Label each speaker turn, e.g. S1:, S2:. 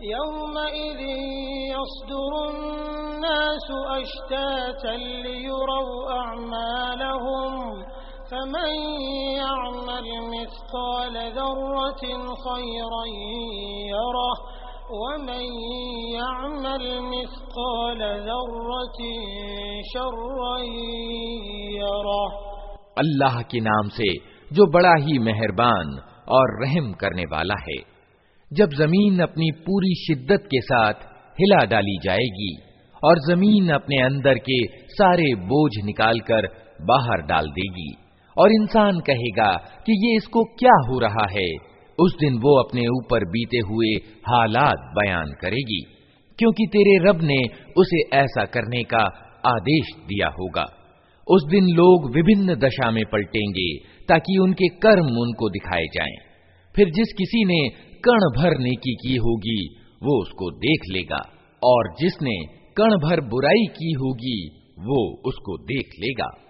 S1: يومئذ يصدر الناس أشتاتا ليروا أعمالهم فمن يعمل مثقال ذرة خيرا يره ومن يعمل مثقال ذرة شرا يره
S2: अल्लाह के नाम से जो बड़ा ही मेहरबान और रहम करने वाला है जब ज़मीन अपनी पूरी शिद्दत के साथ हिला डाली जाएगी और ज़मीन अपने अंदर के सारे बोझ निकालकर बाहर डाल देगी और इंसान कहेगा कि ये इसको क्या हो रहा है, उस दिन वो अपने ऊपर बीते हुए हालात बयान करेगी, क्योंकि तेरे रब ने उसे ऐसा करने का आदेश दिया होगा उस दिन लोग विभिन्न दशा में पलटेंगे ताकि उनके कर्म उनको दिखाए जाएँ। फिर जिस किसी ने कण भर नेकी की होगी, वो उसको देख लेगा। और जिसने कण भर बुराई की होगी, वो उसको देख लेगा।